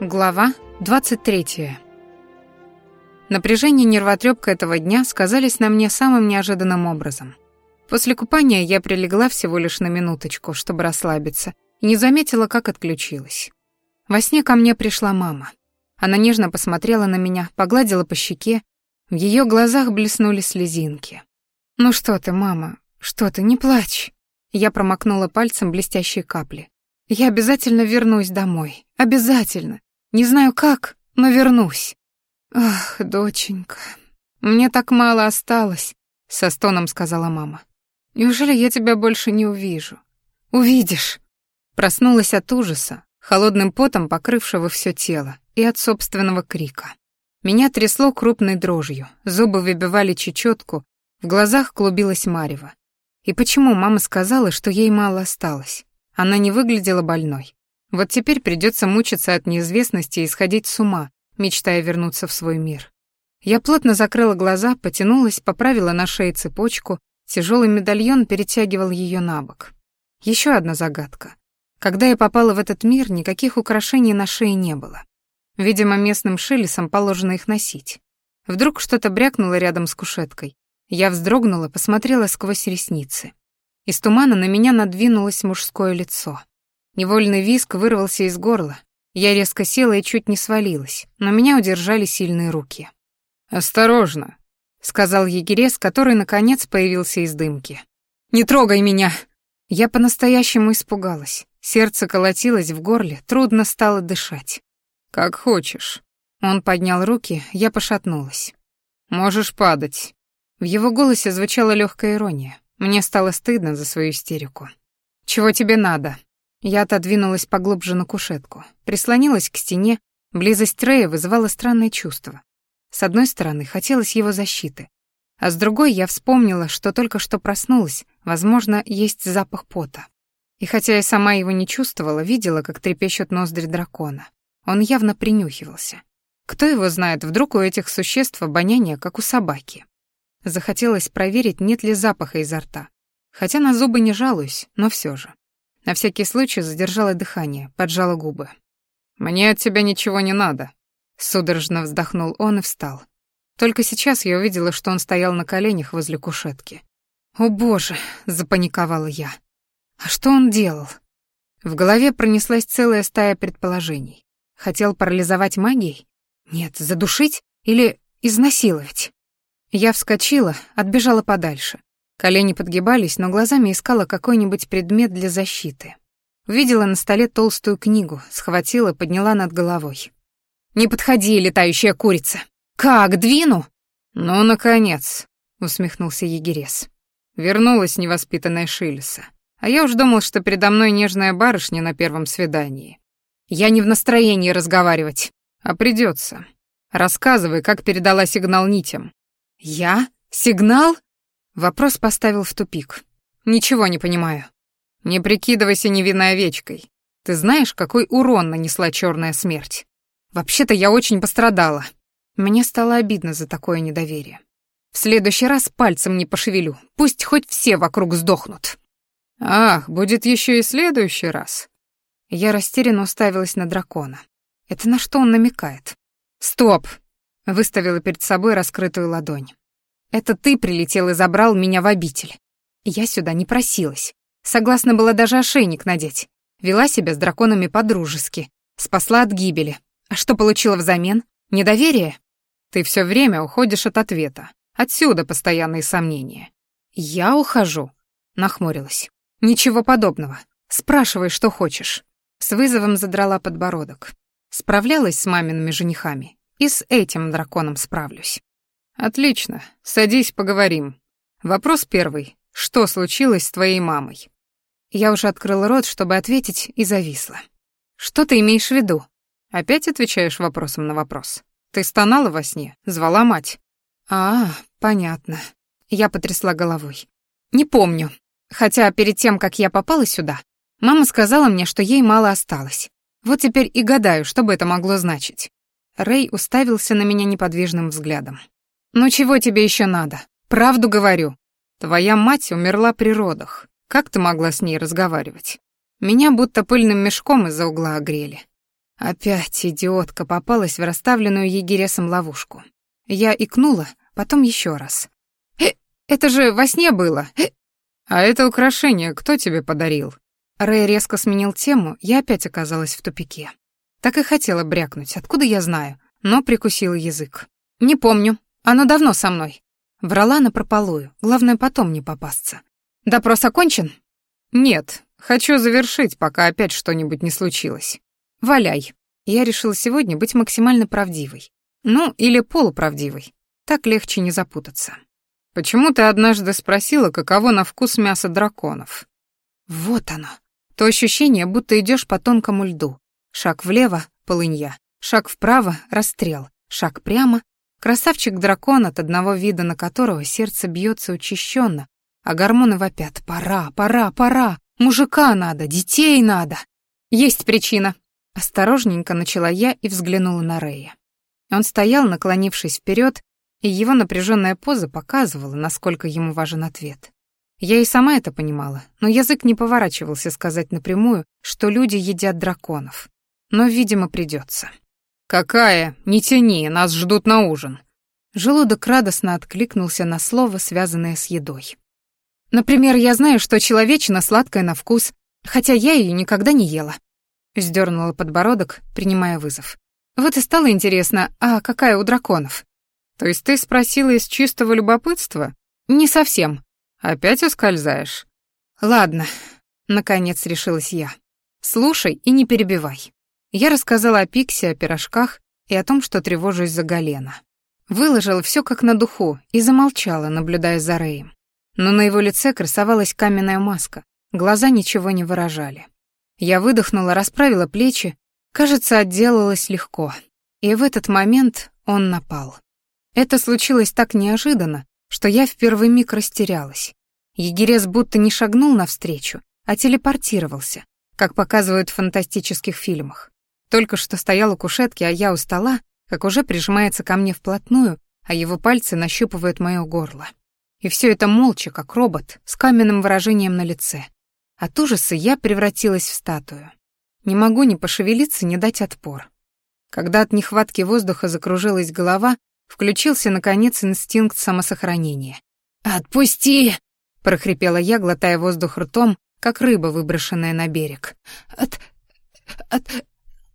Глава 23. Напряжение и нервотрепка этого дня сказались на мне самым неожиданным образом. После купания я прилегла всего лишь на минуточку, чтобы расслабиться, и не заметила, как отключилась. Во сне ко мне пришла мама. Она нежно посмотрела на меня, погладила по щеке, в ее глазах блеснули слезинки. «Ну что ты, мама, что ты, не плачь!» Я промокнула пальцем блестящие капли. «Я обязательно вернусь домой. Обязательно. Не знаю как, но вернусь. Ах, доченька, мне так мало осталось, со стоном сказала мама. Неужели я тебя больше не увижу? Увидишь. Проснулась от ужаса, холодным потом покрывшего все тело, и от собственного крика. Меня трясло крупной дрожью, зубы выбивали чечетку, в глазах клубилась марево. И почему мама сказала, что ей мало осталось? Она не выглядела больной. Вот теперь придется мучиться от неизвестности и сходить с ума, мечтая вернуться в свой мир. Я плотно закрыла глаза, потянулась, поправила на шее цепочку, тяжелый медальон перетягивал ее на бок. Еще одна загадка. Когда я попала в этот мир, никаких украшений на шее не было. Видимо, местным шелесом положено их носить. Вдруг что-то брякнуло рядом с кушеткой. Я вздрогнула, посмотрела сквозь ресницы. Из тумана на меня надвинулось мужское лицо. Невольный виск вырвался из горла. Я резко села и чуть не свалилась, но меня удержали сильные руки. «Осторожно», — сказал егерес, который, наконец, появился из дымки. «Не трогай меня!» Я по-настоящему испугалась. Сердце колотилось в горле, трудно стало дышать. «Как хочешь». Он поднял руки, я пошатнулась. «Можешь падать». В его голосе звучала легкая ирония. Мне стало стыдно за свою истерику. «Чего тебе надо?» Я отодвинулась поглубже на кушетку, прислонилась к стене, близость Рэя вызывала странное чувство. С одной стороны, хотелось его защиты, а с другой я вспомнила, что только что проснулась, возможно, есть запах пота. И хотя я сама его не чувствовала, видела, как трепещут ноздри дракона. Он явно принюхивался. Кто его знает, вдруг у этих существ обоняние, как у собаки. Захотелось проверить, нет ли запаха изо рта. Хотя на зубы не жалуюсь, но все же. На всякий случай задержала дыхание, поджала губы. «Мне от тебя ничего не надо», — судорожно вздохнул он и встал. Только сейчас я увидела, что он стоял на коленях возле кушетки. «О боже!» — запаниковала я. «А что он делал?» В голове пронеслась целая стая предположений. Хотел парализовать магией? Нет, задушить или изнасиловать? Я вскочила, отбежала подальше. Колени подгибались, но глазами искала какой-нибудь предмет для защиты. Увидела на столе толстую книгу, схватила, подняла над головой. «Не подходи, летающая курица! Как, двину?» «Ну, наконец!» — усмехнулся егерес. Вернулась невоспитанная Шилеса. А я уж думал, что передо мной нежная барышня на первом свидании. Я не в настроении разговаривать. А придется. Рассказывай, как передала сигнал нитям. Я? Сигнал? Вопрос поставил в тупик. Ничего не понимаю. Не прикидывайся невинной овечкой. Ты знаешь, какой урон нанесла черная смерть? Вообще-то я очень пострадала. Мне стало обидно за такое недоверие. В следующий раз пальцем не пошевелю. Пусть хоть все вокруг сдохнут. Ах, будет еще и следующий раз. Я растерянно уставилась на дракона. Это на что он намекает? Стоп! Выставила перед собой раскрытую ладонь. Это ты прилетел и забрал меня в обитель. Я сюда не просилась. Согласна была даже ошейник надеть. Вела себя с драконами по-дружески. Спасла от гибели. А что получила взамен? Недоверие? Ты все время уходишь от ответа. Отсюда постоянные сомнения. Я ухожу, нахмурилась. Ничего подобного. Спрашивай, что хочешь. С вызовом задрала подбородок. Справлялась с мамиными женихами. И с этим драконом справлюсь. Отлично. Садись, поговорим. Вопрос первый. Что случилось с твоей мамой? Я уже открыла рот, чтобы ответить, и зависла. Что ты имеешь в виду? Опять отвечаешь вопросом на вопрос. Ты стонала во сне, звала мать. А, понятно. Я потрясла головой. Не помню. Хотя перед тем, как я попала сюда, мама сказала мне, что ей мало осталось. Вот теперь и гадаю, что бы это могло значить. Рэй уставился на меня неподвижным взглядом. «Ну чего тебе еще надо? Правду говорю. Твоя мать умерла при родах. Как ты могла с ней разговаривать? Меня будто пыльным мешком из-за угла огрели. Опять идиотка попалась в расставленную егересом ловушку. Я икнула, потом еще раз. «Э, это же во сне было!» э. «А это украшение кто тебе подарил?» Рэй резко сменил тему, я опять оказалась в тупике. Так и хотела брякнуть, откуда я знаю, но прикусила язык. «Не помню, оно давно со мной». Врала напропалую, главное потом не попасться. «Допрос окончен?» «Нет, хочу завершить, пока опять что-нибудь не случилось». «Валяй». Я решила сегодня быть максимально правдивой. Ну, или полуправдивой. Так легче не запутаться. «Почему ты однажды спросила, каково на вкус мясо драконов?» Вот оно. То ощущение, будто идешь по тонкому льду. Шаг влево — полынья. Шаг вправо — расстрел. Шаг прямо — красавчик-дракон, от одного вида на которого сердце бьется учащенно, а гормоны вопят «Пора, пора, пора! Мужика надо, детей надо!» «Есть причина!» Осторожненько начала я и взглянула на Рэя. Он стоял, наклонившись вперед, и его напряженная поза показывала, насколько ему важен ответ. Я и сама это понимала, но язык не поворачивался сказать напрямую, что люди едят драконов. Но, видимо, придется. «Какая? Не тяни, нас ждут на ужин». Желудок радостно откликнулся на слово, связанное с едой. Например, я знаю, что человечина сладкая на вкус, хотя я ее никогда не ела. Сдернула подбородок, принимая вызов. Вот и стало интересно, а какая у драконов? То есть ты спросила из чистого любопытства? Не совсем. Опять ускользаешь? Ладно, наконец решилась я. Слушай и не перебивай. Я рассказала о Пиксе, о пирожках и о том, что тревожусь за Галена. Выложила все как на духу и замолчала, наблюдая за Рэем но на его лице красовалась каменная маска, глаза ничего не выражали. Я выдохнула, расправила плечи, кажется, отделалась легко. И в этот момент он напал. Это случилось так неожиданно, что я в первый миг растерялась. Егерес будто не шагнул навстречу, а телепортировался, как показывают в фантастических фильмах. Только что стоял у кушетки, а я у стола, как уже прижимается ко мне вплотную, а его пальцы нащупывают моё горло. И все это молча, как робот, с каменным выражением на лице. От ужаса я превратилась в статую. Не могу ни пошевелиться, ни дать отпор. Когда от нехватки воздуха закружилась голова, включился, наконец, инстинкт самосохранения. «Отпусти!» — прохрипела я, глотая воздух ртом, как рыба, выброшенная на берег. «От... от...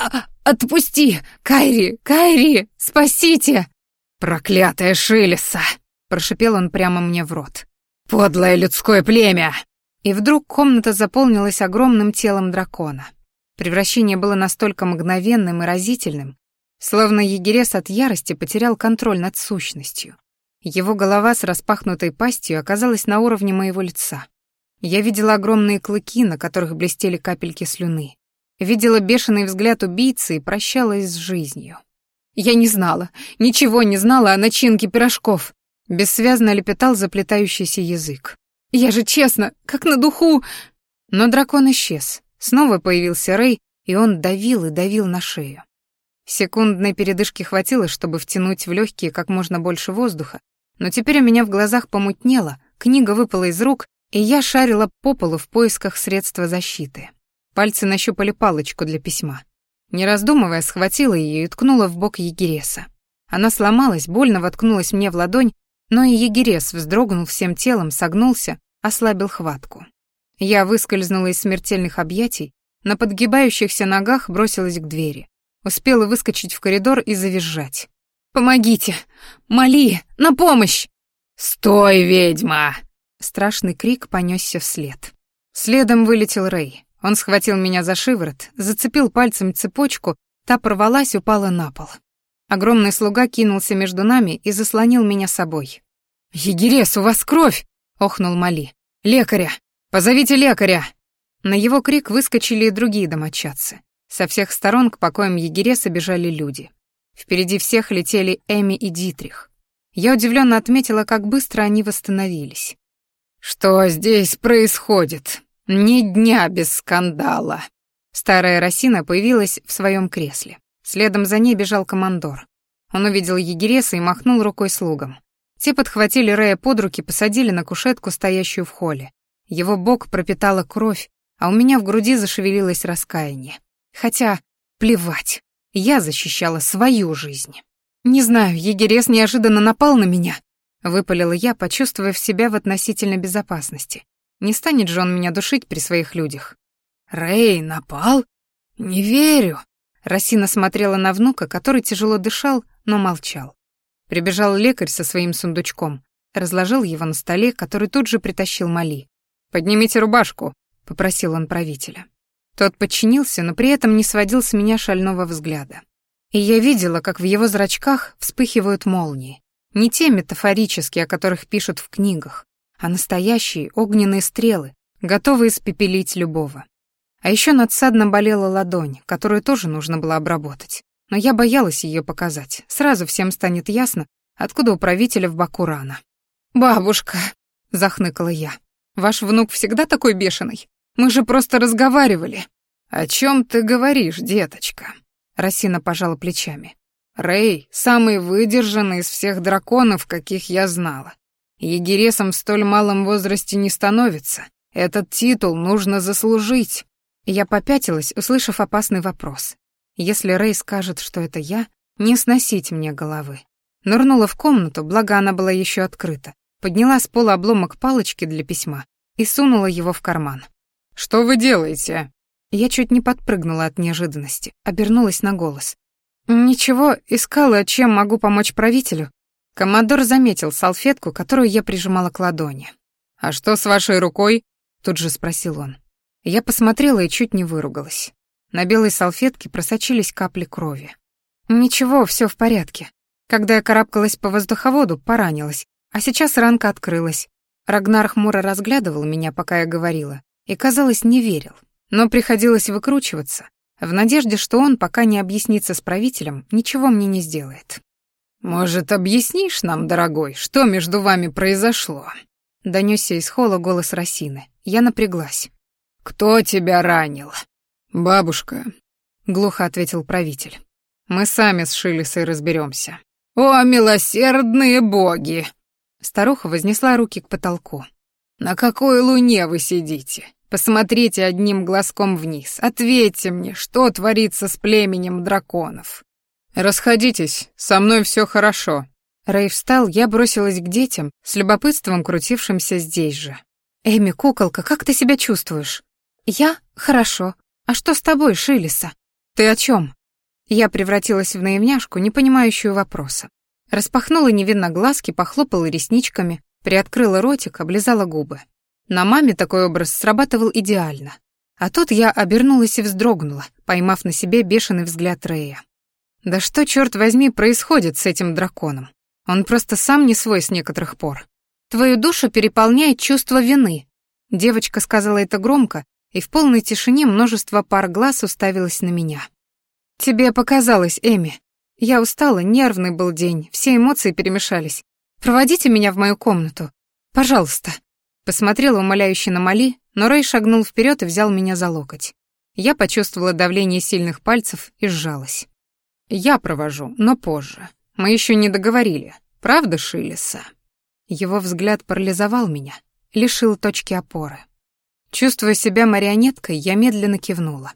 А... отпусти! Кайри! Кайри! Спасите!» «Проклятая Шилеса!» Прошипел он прямо мне в рот. «Подлое людское племя!» И вдруг комната заполнилась огромным телом дракона. Превращение было настолько мгновенным и разительным, словно егерес от ярости потерял контроль над сущностью. Его голова с распахнутой пастью оказалась на уровне моего лица. Я видела огромные клыки, на которых блестели капельки слюны. Видела бешеный взгляд убийцы и прощалась с жизнью. Я не знала, ничего не знала о начинке пирожков, Бессвязно лепетал заплетающийся язык. «Я же честно, как на духу...» Но дракон исчез. Снова появился Рэй, и он давил и давил на шею. Секундной передышки хватило, чтобы втянуть в легкие как можно больше воздуха, но теперь у меня в глазах помутнело, книга выпала из рук, и я шарила по полу в поисках средства защиты. Пальцы нащупали палочку для письма. Не раздумывая, схватила ее и ткнула в бок егереса. Она сломалась, больно воткнулась мне в ладонь, но и егерес вздрогнул всем телом, согнулся, ослабил хватку. Я выскользнула из смертельных объятий, на подгибающихся ногах бросилась к двери. Успела выскочить в коридор и завизжать. «Помогите! Моли! На помощь!» «Стой, ведьма!» Страшный крик понесся вслед. Следом вылетел Рэй. Он схватил меня за шиворот, зацепил пальцем цепочку, та порвалась, упала на пол. Огромный слуга кинулся между нами и заслонил меня собой. «Егерес, у вас кровь!» — охнул Мали. «Лекаря! Позовите лекаря!» На его крик выскочили и другие домочадцы. Со всех сторон к покоям егереса бежали люди. Впереди всех летели Эми и Дитрих. Я удивленно отметила, как быстро они восстановились. «Что здесь происходит? Ни дня без скандала!» Старая Росина появилась в своем кресле. Следом за ней бежал командор. Он увидел егереса и махнул рукой слугам. Те подхватили Рэя под руки, посадили на кушетку, стоящую в холле. Его бок пропитала кровь, а у меня в груди зашевелилось раскаяние. Хотя, Плевать. Я защищала свою жизнь. Не знаю, егерес неожиданно напал на меня. Выпалила я, почувствовав себя в относительной безопасности. Не станет же он меня душить при своих людях. «Рэй, напал? Не верю!» Росина смотрела на внука, который тяжело дышал, но молчал. Прибежал лекарь со своим сундучком, разложил его на столе, который тут же притащил Мали. «Поднимите рубашку», — попросил он правителя. Тот подчинился, но при этом не сводил с меня шального взгляда. И я видела, как в его зрачках вспыхивают молнии. Не те метафорические, о которых пишут в книгах, а настоящие огненные стрелы, готовые испепелить любого. А еще надсадно болела ладонь, которую тоже нужно было обработать. Но я боялась ее показать. Сразу всем станет ясно, откуда у правителя в боку рана. «Бабушка», — захныкала я, — «ваш внук всегда такой бешеный? Мы же просто разговаривали». «О чем ты говоришь, деточка?» Росина пожала плечами. «Рэй — самый выдержанный из всех драконов, каких я знала. Егересом в столь малом возрасте не становится. Этот титул нужно заслужить. Я попятилась, услышав опасный вопрос. Если Рэй скажет, что это я, не сносить мне головы. Нырнула в комнату, благо она была еще открыта, подняла с пола обломок палочки для письма и сунула его в карман. «Что вы делаете?» Я чуть не подпрыгнула от неожиданности, обернулась на голос. «Ничего, искала, чем могу помочь правителю». Коммодор заметил салфетку, которую я прижимала к ладони. «А что с вашей рукой?» — тут же спросил он. Я посмотрела и чуть не выругалась. На белой салфетке просочились капли крови. Ничего, все в порядке. Когда я карабкалась по воздуховоду, поранилась, а сейчас ранка открылась. Рагнар хмуро разглядывал меня, пока я говорила, и, казалось, не верил. Но приходилось выкручиваться, в надежде, что он, пока не объяснится с правителем, ничего мне не сделает. «Может, объяснишь нам, дорогой, что между вами произошло?» Донесся из холла голос Росины. Я напряглась. «Кто тебя ранил?» «Бабушка», — глухо ответил правитель. «Мы сами с Шилисой разберемся. «О, милосердные боги!» Старуха вознесла руки к потолку. «На какой луне вы сидите? Посмотрите одним глазком вниз. Ответьте мне, что творится с племенем драконов?» «Расходитесь, со мной все хорошо». Рэй встал, я бросилась к детям, с любопытством крутившимся здесь же. «Эми, куколка, как ты себя чувствуешь?» «Я? Хорошо. А что с тобой, Шилиса?» «Ты о чем? Я превратилась в наивняшку, не понимающую вопроса. Распахнула невинно глазки, похлопала ресничками, приоткрыла ротик, облизала губы. На маме такой образ срабатывал идеально. А тут я обернулась и вздрогнула, поймав на себе бешеный взгляд Рея. Да что, черт возьми, происходит с этим драконом? Он просто сам не свой с некоторых пор. Твою душу переполняет чувство вины. Девочка сказала это громко, и в полной тишине множество пар глаз уставилось на меня. «Тебе показалось, Эми. Я устала, нервный был день, все эмоции перемешались. Проводите меня в мою комнату. Пожалуйста». Посмотрела умоляюще на Мали, но Рэй шагнул вперед и взял меня за локоть. Я почувствовала давление сильных пальцев и сжалась. «Я провожу, но позже. Мы еще не договорили. Правда, Шилиса?» Его взгляд парализовал меня, лишил точки опоры. Чувствуя себя марионеткой, я медленно кивнула.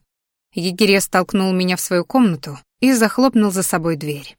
Егеря столкнул меня в свою комнату и захлопнул за собой дверь.